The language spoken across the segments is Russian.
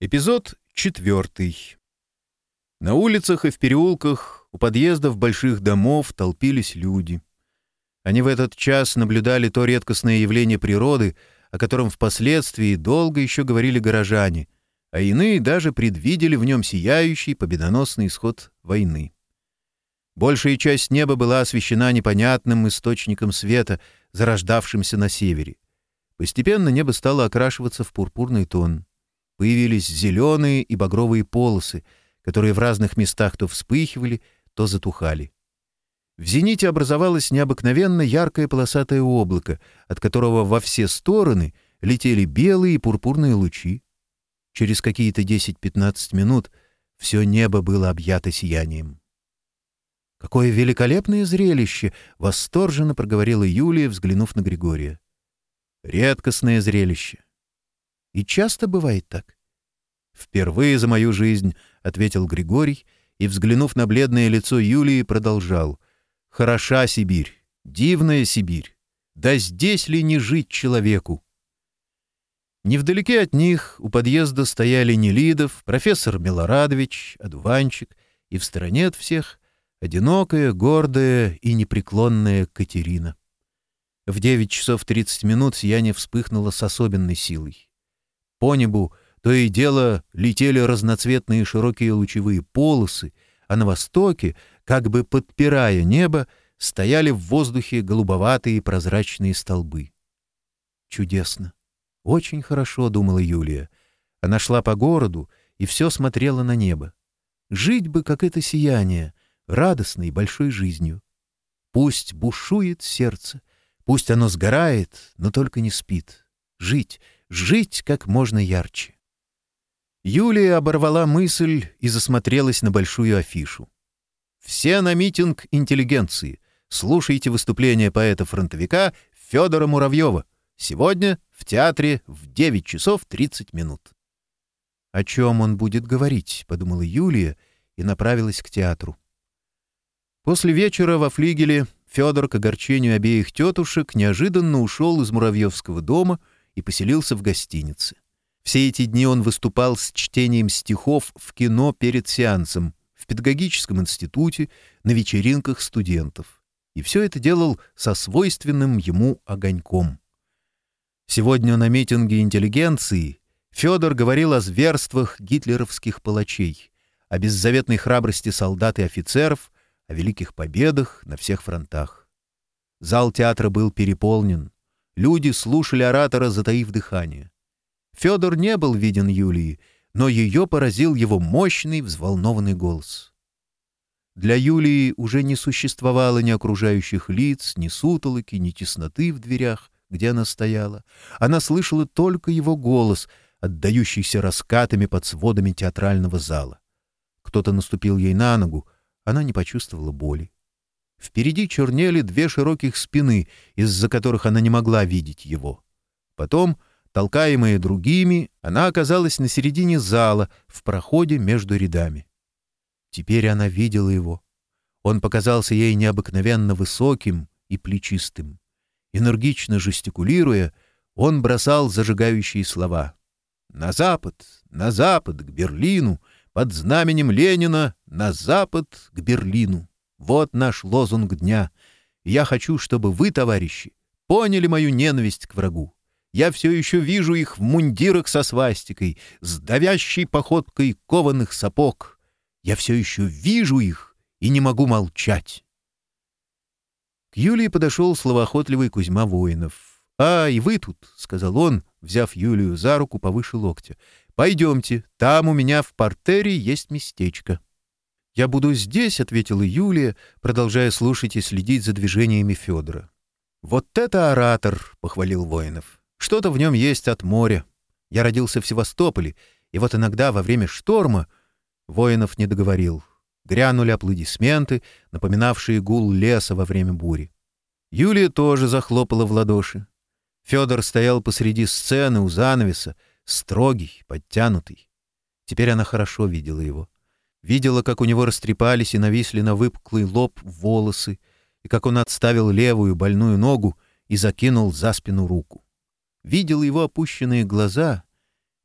Эпизод четвертый. На улицах и в переулках у подъездов больших домов толпились люди. Они в этот час наблюдали то редкостное явление природы, о котором впоследствии долго еще говорили горожане, а иные даже предвидели в нем сияющий победоносный исход войны. Большая часть неба была освещена непонятным источником света, зарождавшимся на севере. Постепенно небо стало окрашиваться в пурпурный тон — Появились зеленые и багровые полосы, которые в разных местах то вспыхивали, то затухали. В зените образовалось необыкновенно яркое полосатое облако, от которого во все стороны летели белые и пурпурные лучи. Через какие-то 10-15 минут все небо было объято сиянием. «Какое великолепное зрелище!» — восторженно проговорила Юлия, взглянув на Григория. «Редкостное зрелище. И часто бывает так? Впервые за мою жизнь, — ответил Григорий, и, взглянув на бледное лицо Юлии, продолжал. Хороша Сибирь, дивная Сибирь. Да здесь ли не жить человеку? Невдалеке от них у подъезда стояли Нелидов, профессор Милорадович, одуванчик, и в стороне от всех одинокая, гордая и непреклонная Катерина. В 9 часов 30 минут сияние вспыхнуло с особенной силой. По небу то и дело летели разноцветные широкие лучевые полосы, а на востоке, как бы подпирая небо, стояли в воздухе голубоватые прозрачные столбы. «Чудесно! Очень хорошо!» — думала Юлия. Она шла по городу и все смотрела на небо. Жить бы, как это сияние, радостной большой жизнью. Пусть бушует сердце, пусть оно сгорает, но только не спит. Жить — жить как можно ярче. Юлия оборвала мысль и засмотрелась на большую афишу. «Все на митинг интеллигенции. Слушайте выступление поэта-фронтовика Федора Муравьева. Сегодня в театре в 9 часов 30 минут». «О чем он будет говорить?» — подумала Юлия и направилась к театру. После вечера во флигеле Федор к огорчению обеих тетушек неожиданно ушел из Муравьевского дома — и поселился в гостинице. Все эти дни он выступал с чтением стихов в кино перед сеансом, в педагогическом институте, на вечеринках студентов. И все это делал со свойственным ему огоньком. Сегодня на митинге интеллигенции Федор говорил о зверствах гитлеровских палачей, о беззаветной храбрости солдат и офицеров, о великих победах на всех фронтах. Зал театра был переполнен. Люди слушали оратора, затаив дыхание. Федор не был виден Юлии, но ее поразил его мощный, взволнованный голос. Для Юлии уже не существовало ни окружающих лиц, ни сутолоки, ни тесноты в дверях, где она стояла. Она слышала только его голос, отдающийся раскатами под сводами театрального зала. Кто-то наступил ей на ногу, она не почувствовала боли. Впереди чернели две широких спины, из-за которых она не могла видеть его. Потом, толкаемая другими, она оказалась на середине зала, в проходе между рядами. Теперь она видела его. Он показался ей необыкновенно высоким и плечистым. Энергично жестикулируя, он бросал зажигающие слова. «На запад! На запад! К Берлину! Под знаменем Ленина! На запад! К Берлину!» Вот наш лозунг дня. Я хочу, чтобы вы, товарищи, поняли мою ненависть к врагу. Я все еще вижу их в мундирах со свастикой, с давящей походкой кованых сапог. Я все еще вижу их и не могу молчать. К Юлии подошел словоохотливый Кузьма Воинов. «А, и вы тут», — сказал он, взяв Юлию за руку повыше локтя. «Пойдемте, там у меня в портере есть местечко». «Я буду здесь», — ответила Юлия, продолжая слушать и следить за движениями Федора. «Вот это оратор!» — похвалил Воинов. «Что-то в нем есть от моря. Я родился в Севастополе, и вот иногда во время шторма...» Воинов не договорил. Грянули аплодисменты, напоминавшие гул леса во время бури. Юлия тоже захлопала в ладоши. Федор стоял посреди сцены у занавеса, строгий, подтянутый. Теперь она хорошо видела его. видела, как у него растрепались и нависли на выпуклый лоб волосы, и как он отставил левую больную ногу и закинул за спину руку. Видела его опущенные глаза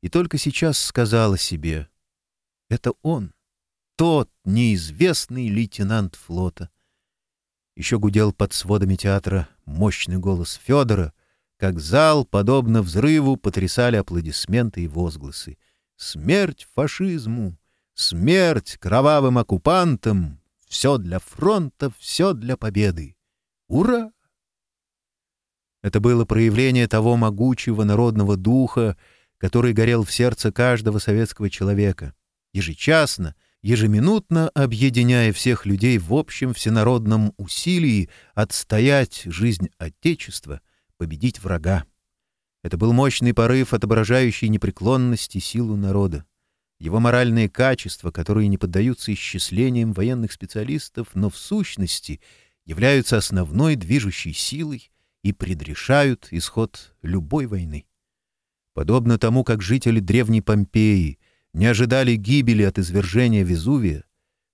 и только сейчас сказала себе «Это он, тот неизвестный лейтенант флота». Еще гудел под сводами театра мощный голос Федора, как зал, подобно взрыву, потрясали аплодисменты и возгласы. «Смерть фашизму!» Смерть кровавым оккупантам! Все для фронта, все для победы! Ура! Это было проявление того могучего народного духа, который горел в сердце каждого советского человека, ежечасно, ежеминутно объединяя всех людей в общем всенародном усилии отстоять жизнь Отечества, победить врага. Это был мощный порыв, отображающий непреклонность и силу народа его моральные качества, которые не поддаются исчислениям военных специалистов, но в сущности являются основной движущей силой и предрешают исход любой войны. Подобно тому, как жители древней Помпеи не ожидали гибели от извержения Везувия,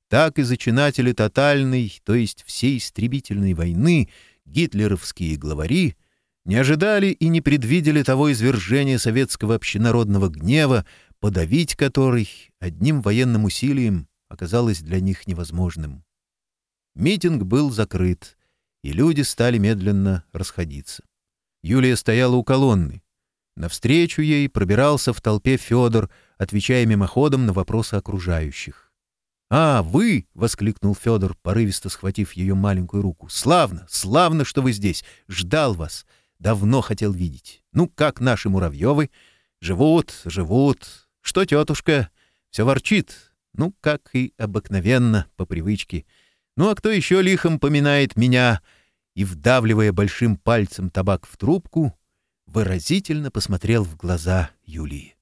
так и зачинатели тотальной, то есть всей истребительной войны, гитлеровские главари — не ожидали и не предвидели того извержения советского общенародного гнева, подавить который одним военным усилием оказалось для них невозможным. Митинг был закрыт, и люди стали медленно расходиться. Юлия стояла у колонны. Навстречу ей пробирался в толпе Федор, отвечая мимоходом на вопросы окружающих. «А, вы!» — воскликнул Федор, порывисто схватив ее маленькую руку. «Славно! Славно, что вы здесь! Ждал вас! Давно хотел видеть! Ну, как наши муравьевы? Живут, живут! «Что, тетушка?» «Все ворчит. Ну, как и обыкновенно, по привычке. Ну, а кто еще лихом поминает меня?» И, вдавливая большим пальцем табак в трубку, выразительно посмотрел в глаза Юлии.